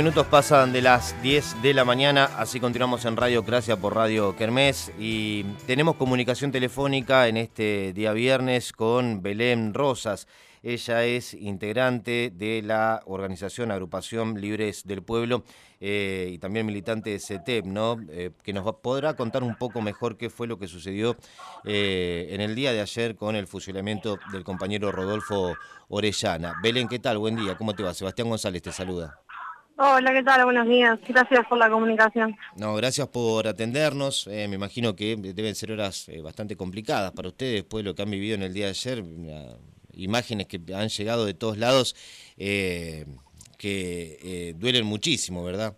Minutos pasan de las 10 de la mañana, así continuamos en Radio Cracia por Radio Kermés y tenemos comunicación telefónica en este día viernes con Belén Rosas. Ella es integrante de la organización Agrupación Libres del Pueblo eh, y también militante de CETEP, ¿no? Eh, que nos podrá contar un poco mejor qué fue lo que sucedió eh, en el día de ayer con el fusilamiento del compañero Rodolfo Orellana. Belén, ¿qué tal? Buen día, ¿cómo te va? Sebastián González te saluda. Hola, ¿qué tal? Buenos días. Gracias por la comunicación. No, gracias por atendernos. Eh, me imagino que deben ser horas eh, bastante complicadas para ustedes después de lo que han vivido en el día de ayer. imágenes que han llegado de todos lados eh, que duelen muchísimo, ¿verdad?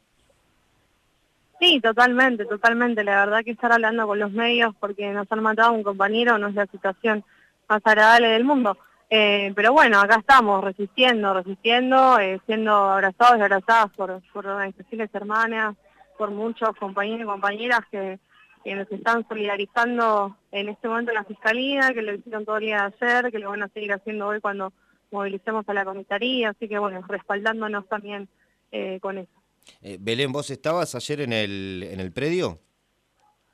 Sí, totalmente, totalmente. La verdad que estar hablando con los medios porque nos han matado a un compañero no es la situación más agradable del mundo. Eh, pero bueno, acá estamos resistiendo, resistiendo, eh, siendo abrazados y abrazadas por, por organizaciones hermanas, por muchos compañeros y compañeras que, nos están solidarizando en este momento en la Fiscalía, que lo hicieron todo el día de ayer, que lo van a seguir haciendo hoy cuando movilicemos a la comisaría, así que bueno, respaldándonos también eh, con eso. Belén, ¿vos estabas ayer en el, en el predio?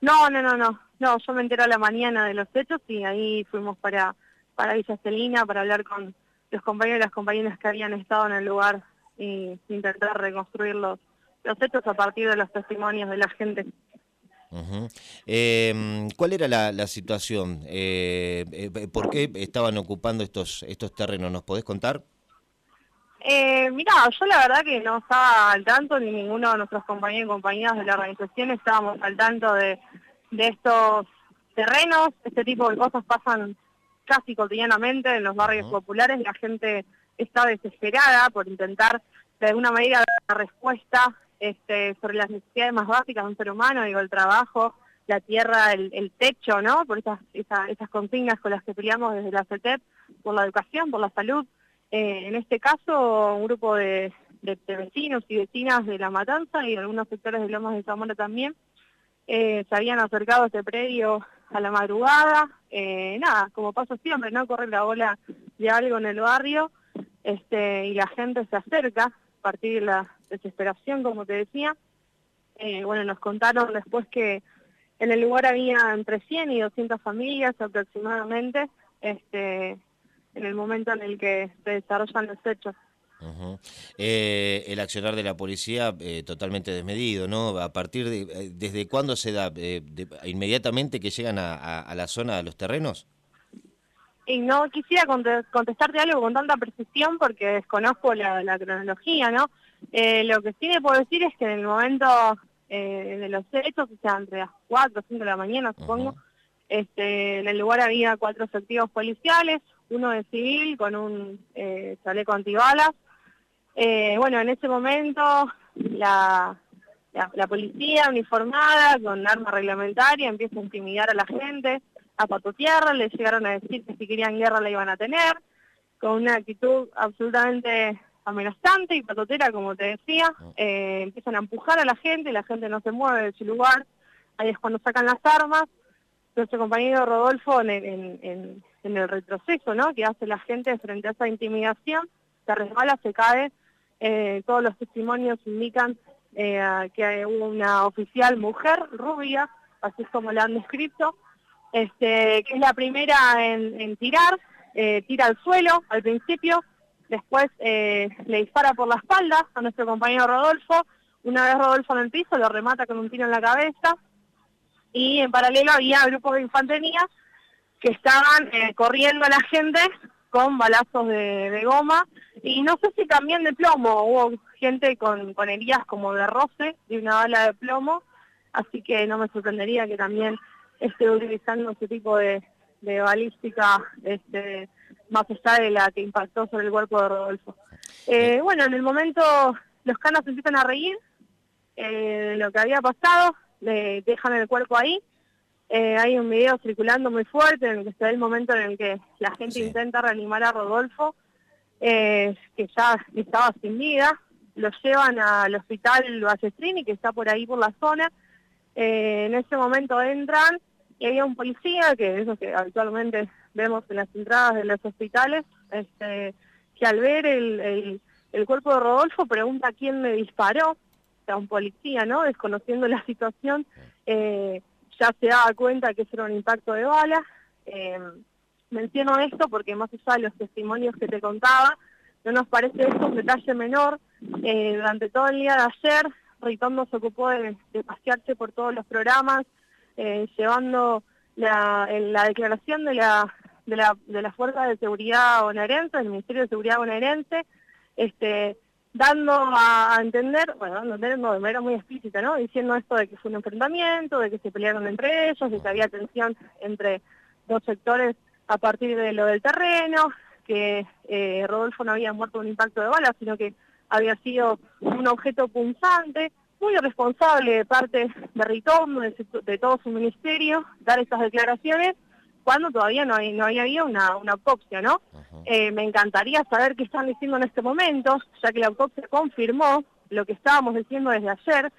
No, no, no, no, no, yo me enteré a la mañana de los hechos y ahí fuimos para para Villa Celina, para hablar con los compañeros y las compañeras que habían estado en el lugar e intentar reconstruir los, hechos a partir de los testimonios de la gente. Em, ¿Cuál era la, situación? Eh, eh, ¿Por qué estaban ocupando estos, estos terrenos? ¿Nos podés contar? Eh, mirá, yo la verdad que no estaba al tanto, ni ninguno de nuestros compañeros y compañeras de la organización estábamos al tanto de, de estos terrenos. Este tipo de cosas pasan casi cotidianamente en los barrios populares, la gente está desesperada por intentar de alguna manera dar una respuesta este, sobre las necesidades más básicas de un ser humano, digo, el trabajo, la tierra, el, techo, ¿no? Por esas, esas consignas con las que peleamos desde la CETEP, por la educación, por la salud. Eh, en este caso, un grupo de, vecinos y vecinas de La Matanza y de algunos sectores de Lomas de Zamora también, eh, se habían acercado a este predio a la madrugada, eh, nada, como pasa siempre, ¿no? Corre la ola de algo en el barrio este, y la gente se acerca a partir de la desesperación, como te decía. Eh, bueno, nos contaron después que en el lugar había entre 100 y 200 familias aproximadamente, este, en el momento en el que se desarrollan los hechos. Eh, el accionar de la policía eh, totalmente desmedido, ¿no? A partir de, eh, ¿desde cuándo se da? ¿Inmediatamente que llegan a, la zona de los terrenos? Y no quisiera contestarte algo con tanta precisión porque desconozco la, cronología, ¿no? lo que sí me puedo decir es que en el momento de los hechos, o sea, entre las 4 o 5 de la mañana, supongo, este, en el lugar había cuatro efectivos policiales, uno de civil con un chaleco antibalas, eh, bueno, en ese momento la, la, policía uniformada con arma reglamentaria empieza a intimidar a la gente, a patotearla, le llegaron a decir que si querían guerra la iban a tener, con una actitud absolutamente amenazante y patotera, como te decía, ah. eh, empiezan a empujar a la gente, la gente no se mueve de su lugar, ahí es cuando sacan las armas, nuestro compañero Rodolfo en, en, en el retroceso ¿no? que hace la gente frente a esa intimidación, se resbala, se cae, eh, todos los testimonios indican eh, que hubo una oficial mujer rubia, así es como la han descrito, este, que es la primera en, tirar, eh, tira al suelo al principio, después le dispara por la espalda a nuestro compañero Rodolfo, una vez Rodolfo en el piso lo remata con un tiro en la cabeza, y en paralelo había grupos de infantería que estaban corriendo a la gente con balazos de, goma. Y no sé si también de plomo, hubo gente con, con heridas como de roce de una bala de plomo, así que no me sorprendería que también esté utilizando ese tipo de, balística este, más allá de la que impactó sobre el cuerpo de Rodolfo. Eh, bueno, en el momento los canos empiezan a reír eh, de lo que había pasado, le dejan el cuerpo ahí, eh, hay un video circulando muy fuerte en el que se ve el momento en el que la gente intenta reanimar a Rodolfo, eh, que ya estaba sin vida. Lo llevan al hospital Ballestrini, que está por ahí por la zona. Eh, en ese momento entran y había un policía, que es lo que habitualmente vemos en las entradas de los hospitales, este, que al ver el, el cuerpo de Rodolfo pregunta quién me disparó, o sea, un policía, ¿no? Desconociendo la situación, eh, ya se daba cuenta que eso era un impacto de bala. Eh, menciono esto porque más allá de los testimonios que te contaba, no nos parece esto un detalle menor. Eh, durante todo el día de ayer, Ritondo se ocupó de, pasearse por todos los programas, llevando la, la declaración de la, de la, de la Fuerza de Seguridad bonaerense, del Ministerio de Seguridad bonaerense, este, dando a, entender, bueno, a entender de manera muy explícita, ¿no? Diciendo esto de que fue un enfrentamiento, de que se pelearon entre ellos, de que había tensión entre dos sectores a partir de lo del terreno, que eh, Rodolfo no había muerto de un impacto de bala, sino que había sido un objeto punzante, muy irresponsable de parte de Ritondo, de, todo su ministerio, dar estas declaraciones cuando todavía no, hay, no había habido una, una autopsia, ¿no? Eh, me encantaría saber qué están diciendo en este momento, ya que la autopsia confirmó lo que estábamos diciendo desde ayer,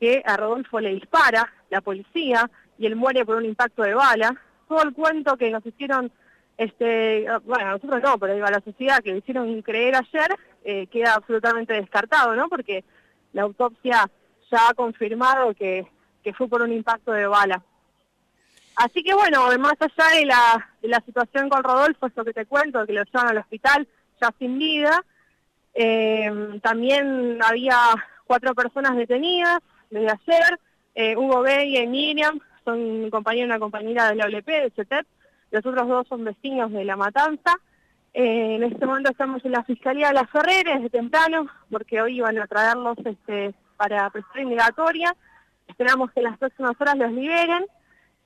que a Rodolfo le dispara la policía y él muere por un impacto de bala. Todo el cuento que nos hicieron, este, bueno, nosotros no, pero a la sociedad que le hicieron creer ayer, eh, queda absolutamente descartado, ¿no? Porque la autopsia ya ha confirmado que, que fue por un impacto de bala. Así que bueno, más allá de la, de situación con Rodolfo, eso que te cuento, que lo llevan al hospital ya sin vida, eh, también había cuatro personas detenidas desde ayer, eh, Hugo Bey y Miriam, son un compañero y una compañera de la OLP, de CETEP, los otros dos son vecinos de La Matanza. Eh, en este momento estamos en la Fiscalía de las Ferreres desde temprano, porque hoy iban a traerlos este, para prestar indagatoria. Esperamos que en las próximas horas los liberen.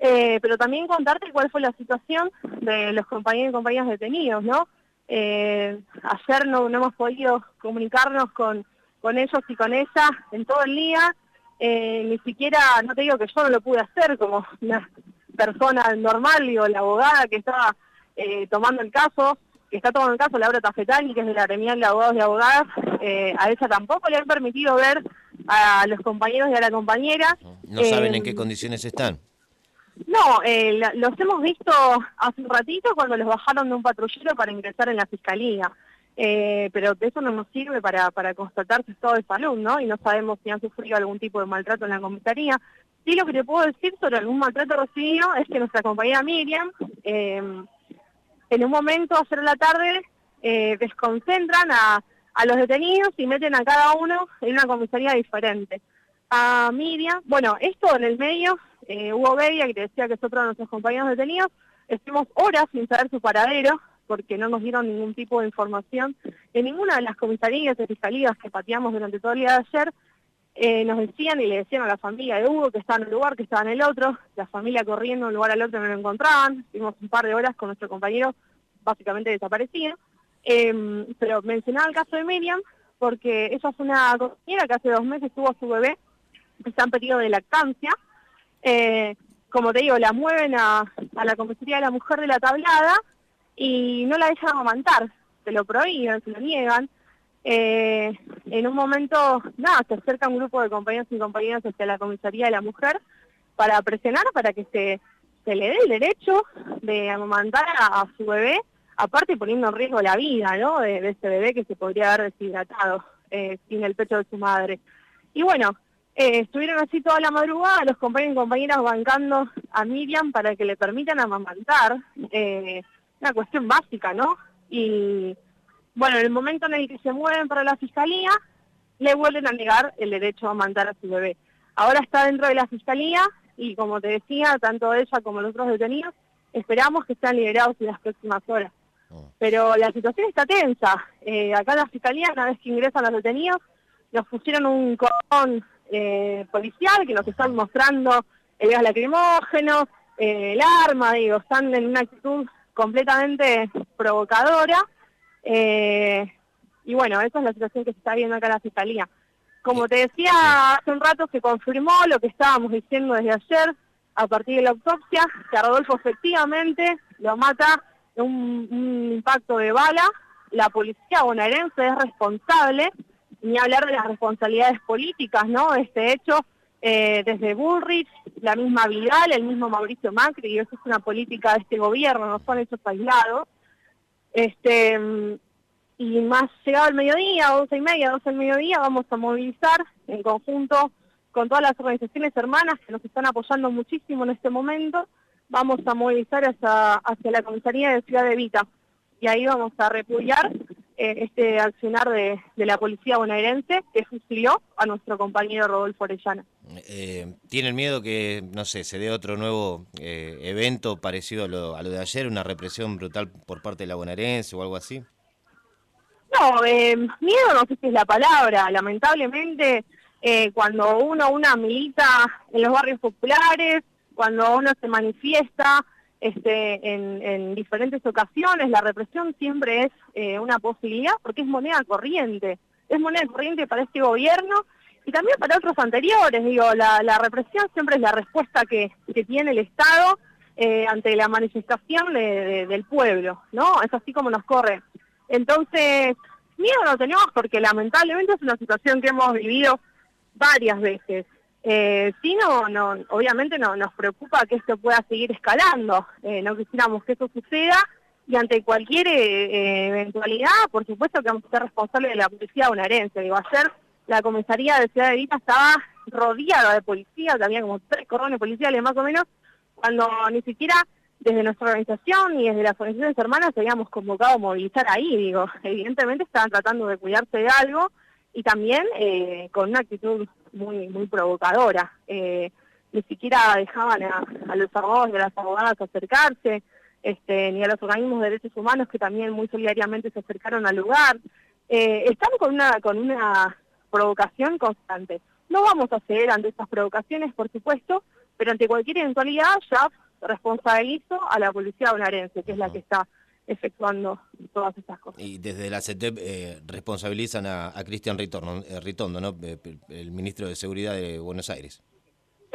Eh, pero también contarte cuál fue la situación de los compañeros y compañeras detenidos, ¿no? Eh, ayer no, hemos podido comunicarnos con, con ellos y con ella en todo el día, eh, ni siquiera, no te digo que yo no lo pude hacer como una persona normal, digo, la abogada que estaba tomando el caso, que está tomando el caso, Laura Tafetani, que es de la gremial de abogados y abogadas, a ella tampoco le han permitido ver a los compañeros y a la compañera. No saben en qué condiciones están. No, eh, los hemos visto hace un ratito cuando los bajaron de un patrullero para ingresar en la fiscalía. Eh, pero eso no nos sirve para, para constatar su estado de salud, ¿no? Y no sabemos si han sufrido algún tipo de maltrato en la comisaría. Sí, lo que te puedo decir sobre algún maltrato recibido es que nuestra compañera Miriam, eh, en un momento, ayer en la tarde, eh, desconcentran a, a los detenidos y meten a cada uno en una comisaría diferente. A Miriam, bueno, esto en el medio eh, Hugo Bedia, que te decía que es otro de nuestros compañeros detenidos, estuvimos horas sin saber su paradero, porque no nos dieron ningún tipo de información. En ninguna de las comisarías y fiscalías que pateamos durante todo el día de ayer, eh, nos decían y le decían a la familia de Hugo que estaba en un lugar, que estaba en el otro, la familia corriendo de un lugar al otro no lo encontraban, estuvimos un par de horas con nuestro compañero, básicamente desaparecido. Em, pero mencionaba el caso de Miriam, porque ella es una compañera que hace dos meses tuvo a su bebé, que está en periodo de lactancia, eh, como te digo, la mueven a, la comisaría de la mujer de la tablada y no la dejan amamantar, se lo prohíben, se lo niegan. Eh, en un momento, nada, se acerca un grupo de compañeros y compañeras hacia la comisaría de la mujer para presionar para que se, se le dé el derecho de amamantar a, su bebé, aparte poniendo en riesgo la vida ¿no? de, ese bebé que se podría haber deshidratado eh, sin el pecho de su madre. Y bueno, eh, estuvieron así toda la madrugada los compañeros y compañeras bancando a Miriam para que le permitan amamantar, eh, una cuestión básica, ¿no? Y bueno, en el momento en el que se mueven para la fiscalía, le vuelven a negar el derecho a amamantar a su bebé. Ahora está dentro de la fiscalía y como te decía, tanto ella como los otros detenidos, esperamos que sean liberados en las próximas horas. Oh. Pero la situación está tensa. Eh, acá en la fiscalía, una vez que ingresan los detenidos, nos pusieron un cordón eh, policial que nos están mostrando el gas lacrimógeno, eh, el arma, digo, están en una actitud completamente provocadora. Eh, y bueno, esa es la situación que se está viendo acá en la Fiscalía. Como te decía hace un rato, se confirmó lo que estábamos diciendo desde ayer, a partir de la autopsia, que a Rodolfo efectivamente lo mata un, un impacto de bala. La policía bonaerense es responsable ni hablar de las responsabilidades políticas, ¿no? Este hecho, eh, desde Bullrich, la misma Vidal, el mismo Mauricio Macri, y eso es una política de este gobierno, no son hechos aislados. Este, y más llegado el mediodía, 12 y media, 12 del mediodía, vamos a movilizar en conjunto con todas las organizaciones hermanas que nos están apoyando muchísimo en este momento, vamos a movilizar hacia, hacia la comisaría de Ciudad de Vita y ahí vamos a repudiar este accionar de, la policía bonaerense que fusiló a nuestro compañero Rodolfo Orellana. Eh, ¿Tienen miedo que, no sé, se dé otro nuevo eh, evento parecido a lo, a lo, de ayer, una represión brutal por parte de la bonaerense o algo así? No, miedo no sé si es la palabra. Lamentablemente, cuando uno una milita en los barrios populares, cuando uno se manifiesta este, en, diferentes ocasiones, la represión siempre es eh, una posibilidad porque es moneda corriente, es moneda corriente para este gobierno y también para otros anteriores, digo, la, represión siempre es la respuesta que, tiene el Estado eh, ante la manifestación del pueblo, ¿no? Es así como nos corre. Entonces, miedo no tenemos porque lamentablemente es una situación que hemos vivido varias veces. Eh, no, no, obviamente no, nos preocupa que esto pueda seguir escalando. Eh, no quisiéramos que eso suceda y ante cualquier eh, eventualidad, por supuesto que vamos a ser responsables de la policía bonaerense. Digo, ayer la comisaría de Ciudad de Vita estaba rodeada de policía, había como tres cordones policiales más o menos, cuando ni siquiera desde nuestra organización y desde las organizaciones hermanas habíamos convocado a movilizar ahí. Digo, evidentemente estaban tratando de cuidarse de algo y también eh, con una actitud muy muy provocadora. Eh, ni siquiera dejaban a, los abogados y a las abogadas acercarse, este, ni a los organismos de derechos humanos que también muy solidariamente se acercaron al lugar. Eh, estamos con una, con una provocación constante. No vamos a ceder ante estas provocaciones, por supuesto, pero ante cualquier eventualidad ya responsabilizo a la policía bonaerense, que es la que está efectuando todas estas cosas. Y desde la CETEP eh, responsabilizan a, Cristian eh, Ritondo, ¿no? Eh, el ministro de Seguridad de Buenos Aires.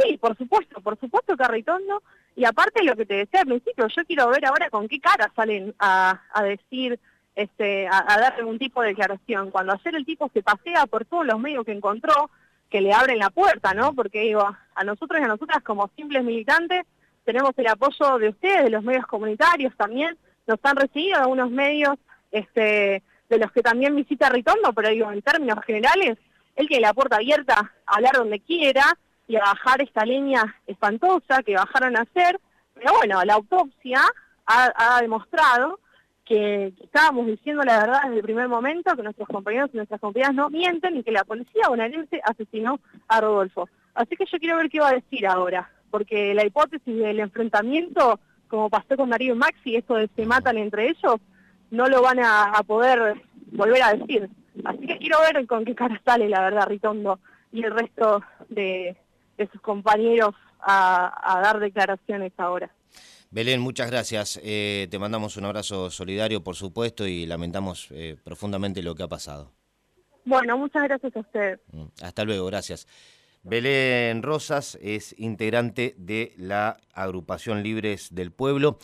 Sí, por supuesto, por supuesto que a Ritondo. Y aparte lo que te decía al principio, yo quiero ver ahora con qué cara salen a, decir, este, a, a, dar algún tipo de declaración. Cuando ayer el tipo se pasea por todos los medios que encontró, que le abren la puerta, ¿no? Porque digo, a nosotros y a nosotras como simples militantes tenemos el apoyo de ustedes, de los medios comunitarios también, nos han recibido algunos medios este, de los que también visita Ritondo, pero digo, en términos generales, él tiene la puerta abierta a hablar donde quiera y a bajar esta línea espantosa que bajaron a hacer, pero bueno, la autopsia ha, demostrado que, estábamos diciendo la verdad desde el primer momento, que nuestros compañeros y nuestras compañeras no mienten y que la policía bonaerense asesinó a Rodolfo. Así que yo quiero ver qué va a decir ahora, porque la hipótesis del enfrentamiento como pasó con Darío y Maxi, esto de se matan entre ellos, no lo van a, poder volver a decir. Así que quiero ver con qué cara sale, la verdad, Ritondo y el resto de, sus compañeros a, dar declaraciones ahora. Belén, muchas gracias. Eh, te mandamos un abrazo solidario, por supuesto, y lamentamos eh, profundamente lo que ha pasado. Bueno, muchas gracias a usted. Mm, hasta luego, gracias. Belén Rosas es integrante de la agrupación Libres del Pueblo.